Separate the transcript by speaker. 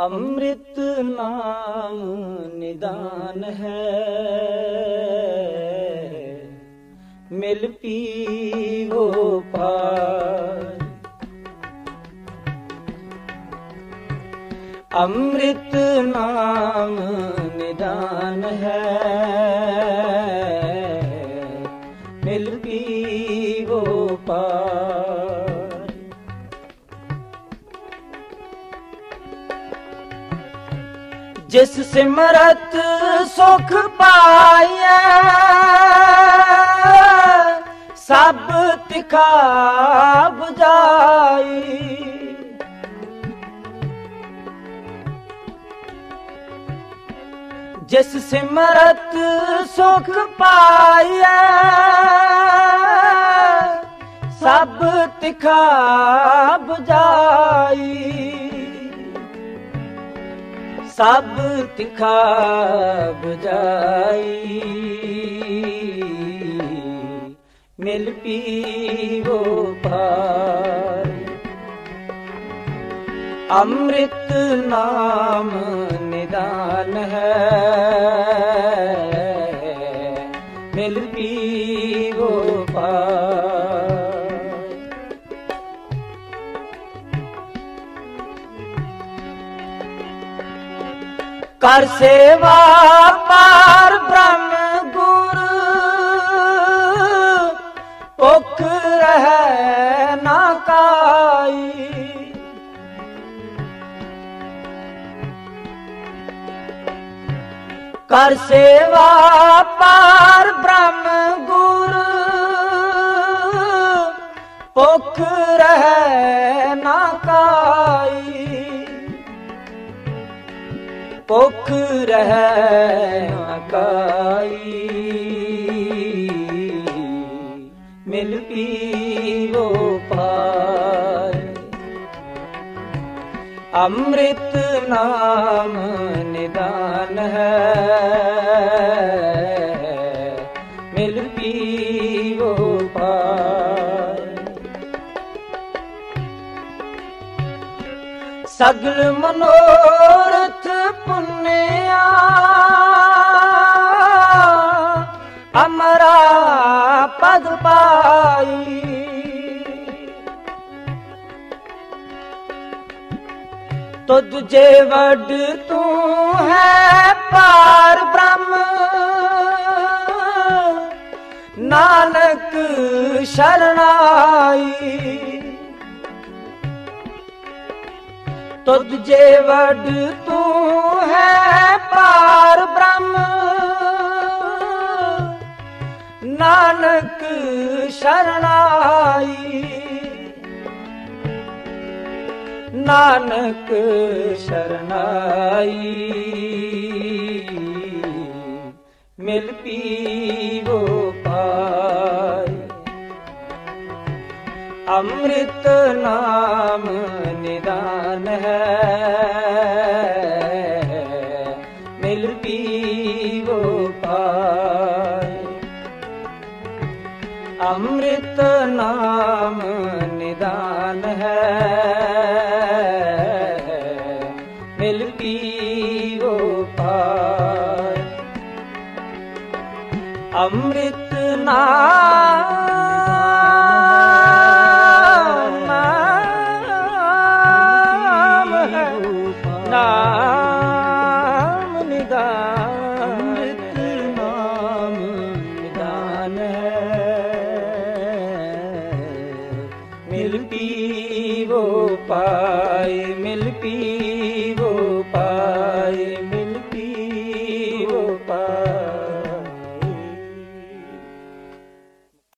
Speaker 1: ਅੰਮ੍ਰਿਤ ਨਾਮ ਨਿਦਾਨ ਹੈ। ਮਿਲ ਪੀਵੋ ਪਾਰ ਅੰਮ੍ਰਿਤ ਨਾਮ ਨਿਦਾਨ ਹੈ। ਮਿਲ ਪੀਵੋ ਪਾਰ ਜਿਸ ਸਿਮਰਤ ਸੁਖ ਪਾਇਆ ਸਭ ਤਿਖਾ 부ਜਾਈ। ਜਿਸ ਸਿਮਰਤ ਸੁਖ ਪਾਇਆ ਸਭ ਤਿਖਾ 부ਜਾਈ। ਸਭ ਤਿਖਾ 부ਜਾਈ ਮਿਲ ਪੀਵੋ ਪਾਰ ਅੰਮ੍ਰਿਤ ਨਾਮ ਨਿਦਾਨ ਹੈ। ਮਿਲ ਪੀਵੋ ਪਾਰ ਕਰ ਸੇਵਾ ਪਾਰ ਬ੍ਰਹਮ ਗੁਰ। ਉਖ ਰਹਿ ਨਾ ਕਾਈ। ਕਰ ਸੇਵਾ ਪਾਰ ਬ੍ਰਹਮ ਗੁਰ। ਉਖ ਰਹਿ ਨਾ ਕਾਈ ਭੁਖ ਰਹਿ ਅਕਾਈ ਮਿਲ ਪੀਵੋ ਪਾਰ ਅੰਮ੍ਰਿਤ ਨਾਮ ਨਿਦਾਨ ਹੈ। ਮਿਲ ਪੀਵੋ ਪਾਰ ਸਗਲ ਮਨੋਰਥ ਪੁੰਨਿਆ। ਅਮਰਾ ਪਦ ਪਾਈ। ਤੁਧ ਜੇ ਵੱਡ ਤੂੰ ਹੈ ਪਾਰ ਬ੍ਰਹਮ। ਨਾਨਕ ਸ਼ਰਣਾਈ। ਤੁਧ ਜੇ ਵੱਡ ਤੂੰ ਪਾਰ ਬ੍ਰਹਮ। ਨਾਨਕ ਸ਼ਰਣਾਈ। ਨਾਨਕ ਸ਼ਰਨਾਈ ਮਿਲ ਪੀਵੋ ਪਾਈ ਅੰਮ੍ਰਿਤ ਨਾਮ ਨਿਦਾਨ ਹੈ। ਪੀਵੋ ਪਾਈ ਅੰਮ੍ਰਿਤ ਨਾਮ ਨਿਦਾਨ ਹੈ ਮਿਲ ਪੀਵੋ ਪਾਈ ਅੰਮ੍ਰਿਤ ਨਾਮ ਨਾਮ ਮਿਲ ਪੀਵੋ ਪਾਈ ਮਿਲ ਪੀ